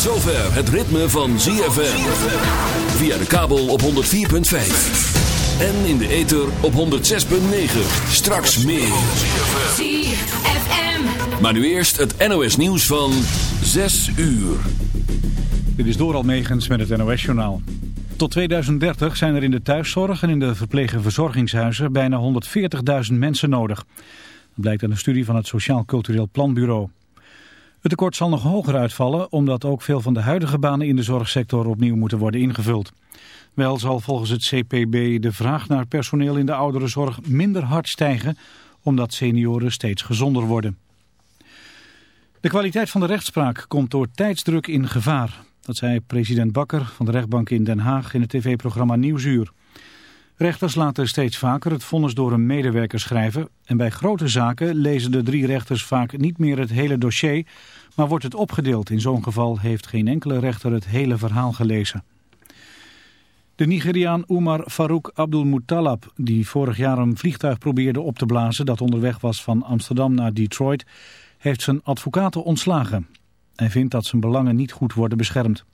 zover het ritme van ZFM. Via de kabel op 104.5. En in de ether op 106.9. Straks meer. ZFM. Maar nu eerst het NOS nieuws van 6 uur. Dit is Doral Megens met het NOS-journaal. Tot 2030 zijn er in de thuiszorg en in de verpleeg- en verzorgingshuizen bijna 140.000 mensen nodig. Dat blijkt uit een studie van het Sociaal Cultureel Planbureau. Het tekort zal nog hoger uitvallen omdat ook veel van de huidige banen in de zorgsector opnieuw moeten worden ingevuld. Wel zal volgens het CPB de vraag naar personeel in de ouderenzorg minder hard stijgen omdat senioren steeds gezonder worden. De kwaliteit van de rechtspraak komt door tijdsdruk in gevaar. Dat zei president Bakker van de rechtbank in Den Haag in het tv-programma Nieuwsuur. Rechters laten steeds vaker het vonnis door een medewerker schrijven... en bij grote zaken lezen de drie rechters vaak niet meer het hele dossier... maar wordt het opgedeeld. In zo'n geval heeft geen enkele rechter het hele verhaal gelezen. De Nigeriaan Umar Farouk Abdul Muttalab, die vorig jaar een vliegtuig probeerde op te blazen... dat onderweg was van Amsterdam naar Detroit, heeft zijn advocaten ontslagen. Hij vindt dat zijn belangen niet goed worden beschermd.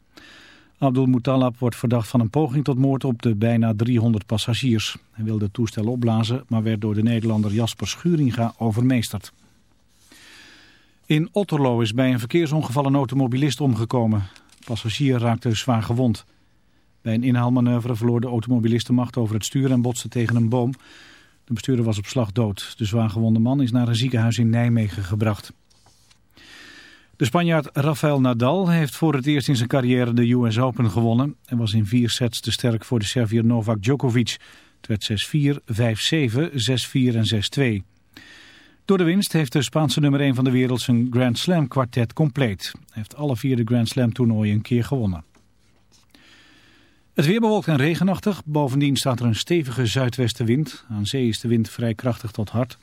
Abdul Muttalab wordt verdacht van een poging tot moord op de bijna 300 passagiers. Hij wilde het toestel opblazen, maar werd door de Nederlander Jasper Schuringa overmeesterd. In Otterlo is bij een verkeersongeval een automobilist omgekomen. Passagier raakte zwaar gewond. Bij een inhaalmanoeuvre verloor de automobilist de macht over het stuur en botste tegen een boom. De bestuurder was op slag dood. De zwaargewonde man is naar een ziekenhuis in Nijmegen gebracht. De Spanjaard Rafael Nadal heeft voor het eerst in zijn carrière de US Open gewonnen. en was in vier sets te sterk voor de Serviër Novak Djokovic. Het werd 6-4, 5-7, 6-4 en 6-2. Door de winst heeft de Spaanse nummer 1 van de wereld zijn Grand Slam kwartet compleet. Hij heeft alle vier de Grand Slam toernooien een keer gewonnen. Het weer bewolkt en regenachtig. Bovendien staat er een stevige zuidwestenwind. Aan zee is de wind vrij krachtig tot hard.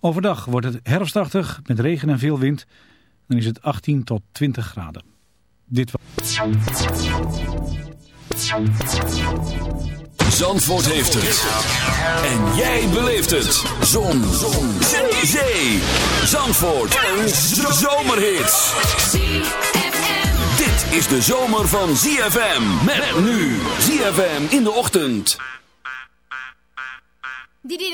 Overdag wordt het herfstachtig met regen en veel wind. Dan is het 18 tot 20 graden. Dit was... Zandvoort heeft het. En jij beleeft het. Zon. Zon. Zee. Zandvoort. Een zomerhit. ZFM. Dit is de zomer van ZFM. Met nu. ZFM in de ochtend. Didi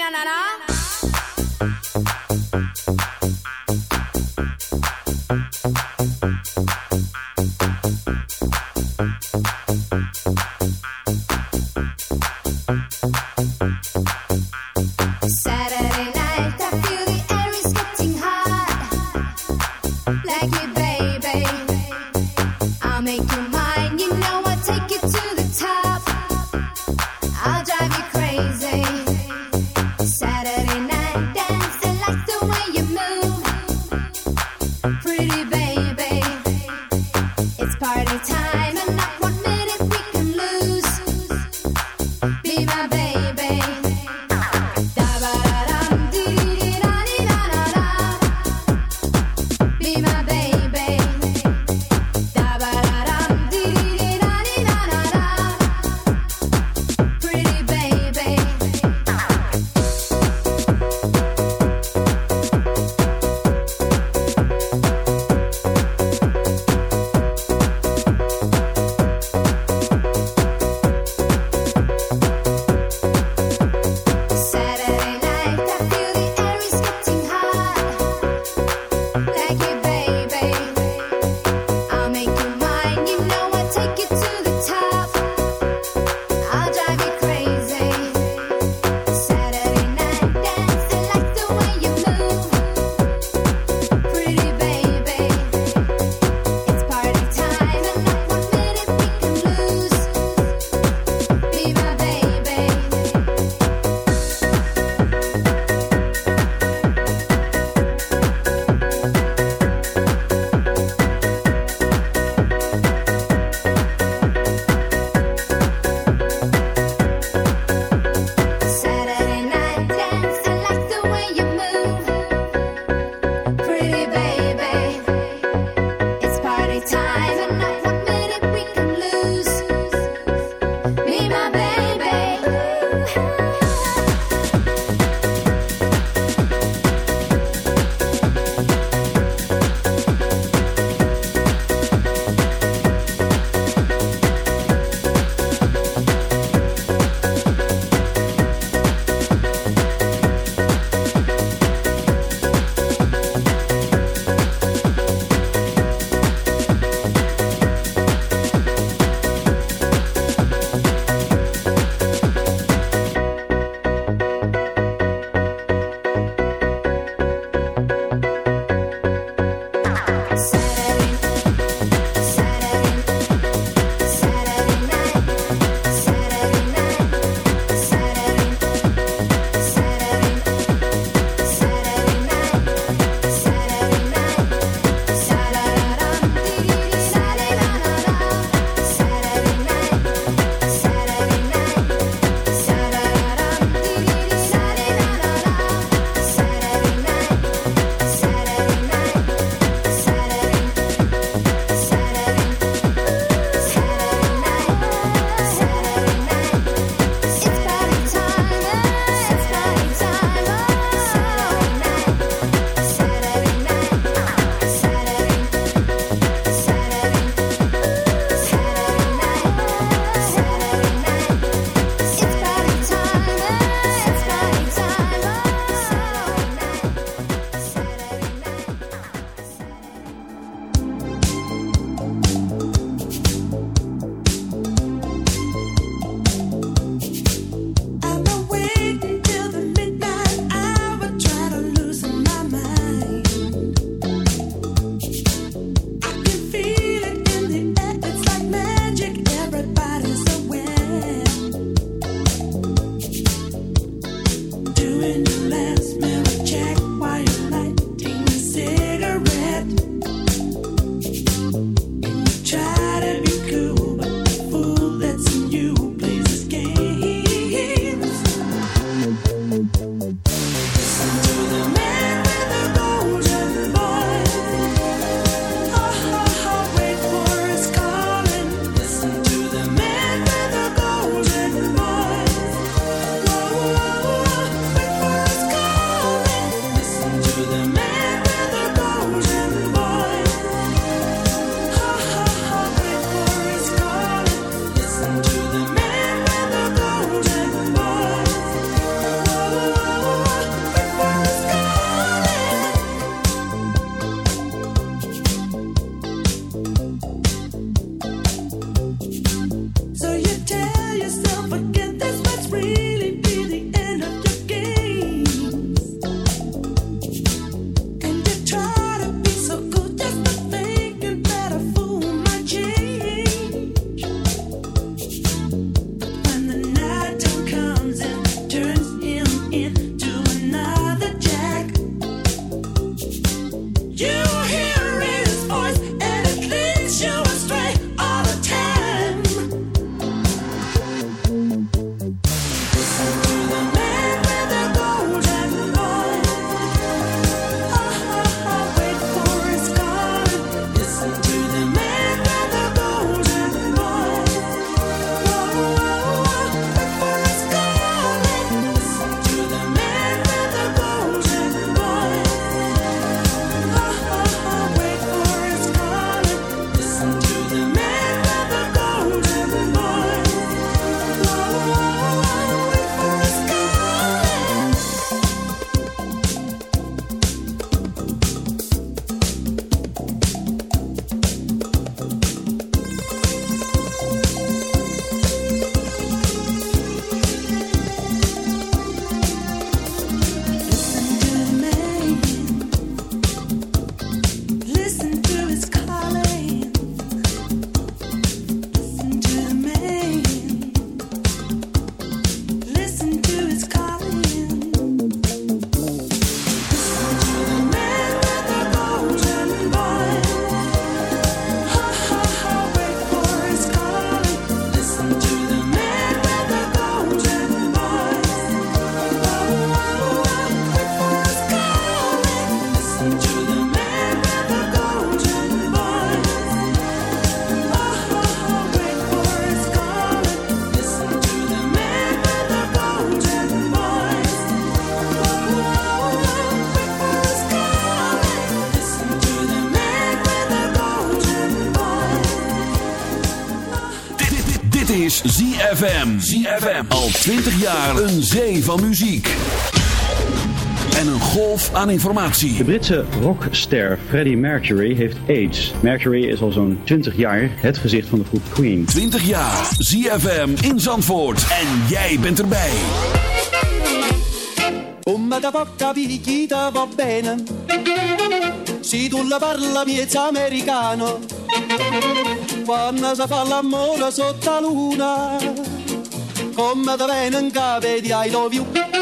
Al 20 jaar een zee van muziek. En een golf aan informatie. De Britse rockster Freddie Mercury heeft AIDS. Mercury is al zo'n 20 jaar het gezicht van de groep Queen. 20 jaar. ZFM in Zandvoort. En jij bent erbij. Come da picchita va bene Se tu la parla miezza americano Quando si fa l'amore sotto la luna Come in capo di I love you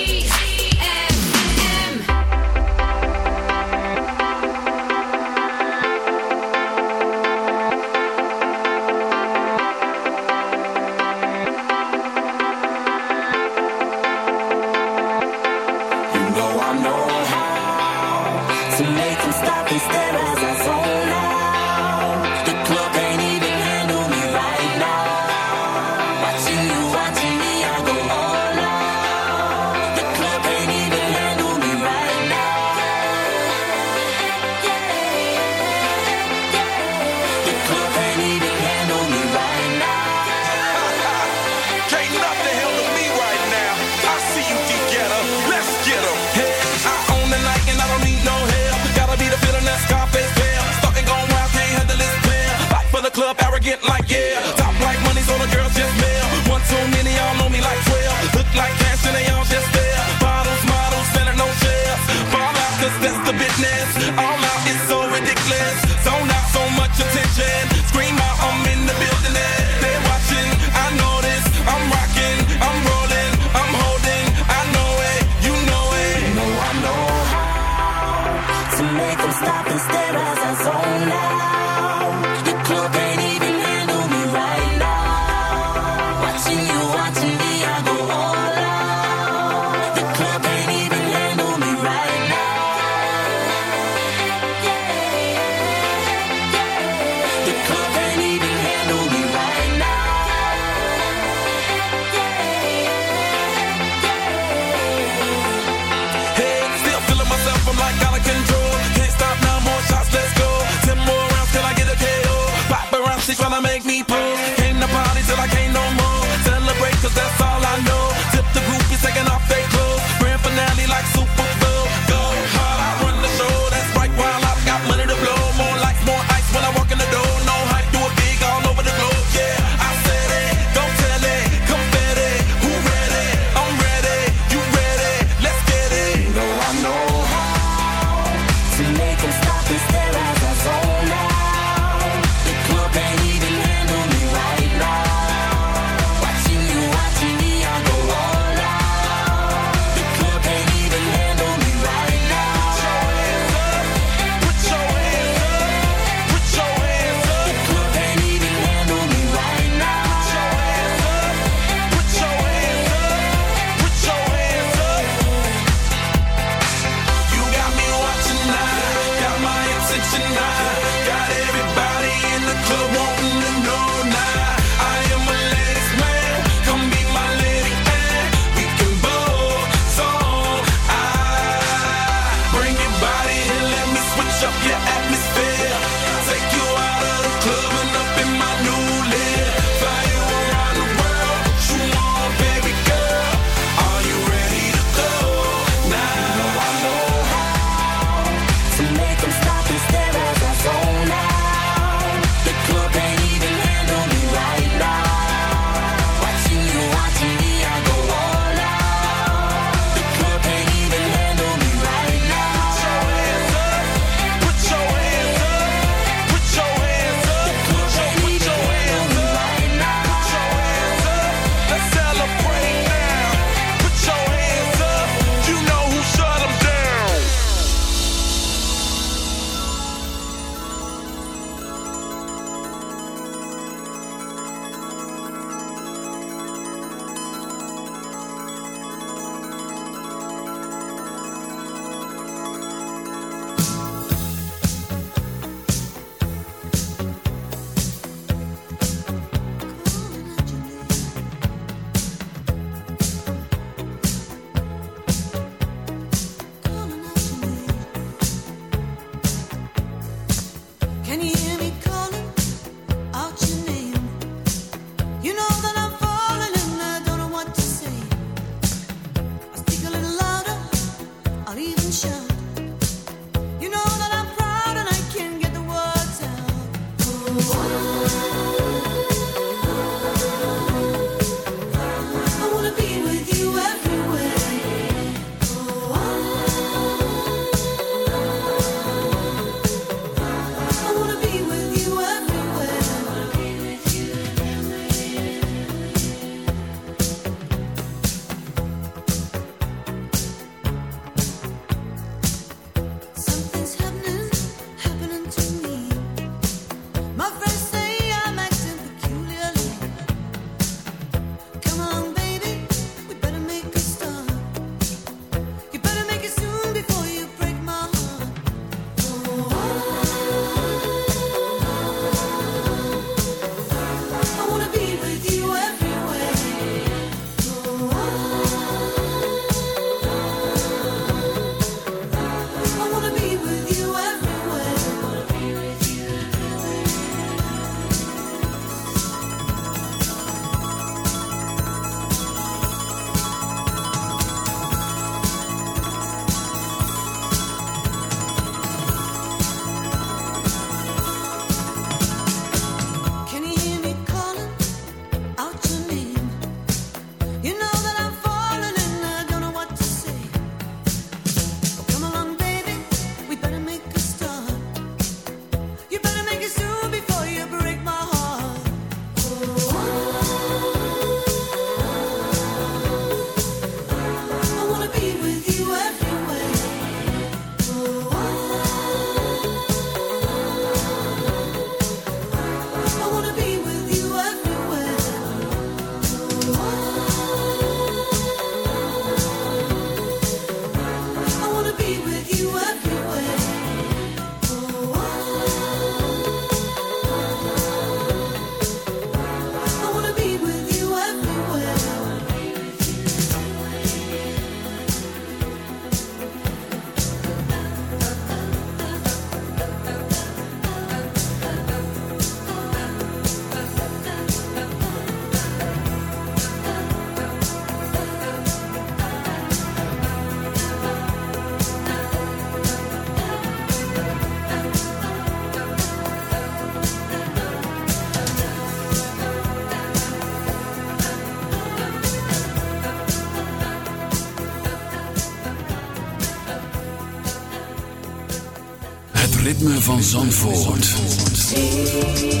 Zandvoort.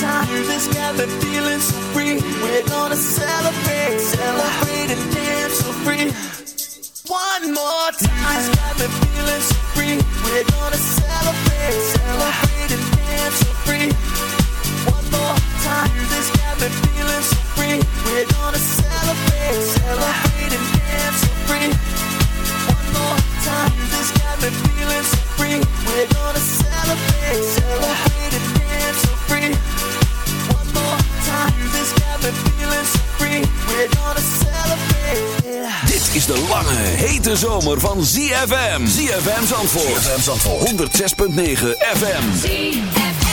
time. Music's got me feeling so free. We're gonna celebrate, celebrate and dance so free. One more time. Music's got me feeling so free. We're gonna celebrate, celebrate and dance so free. One more time. Music's got me feeling so free. We're gonna celebrate, celebrate and dance so free. Van ZFM. ZFM Zandvoort. ZFM Zandvoort. 106.9 FM. ZFM.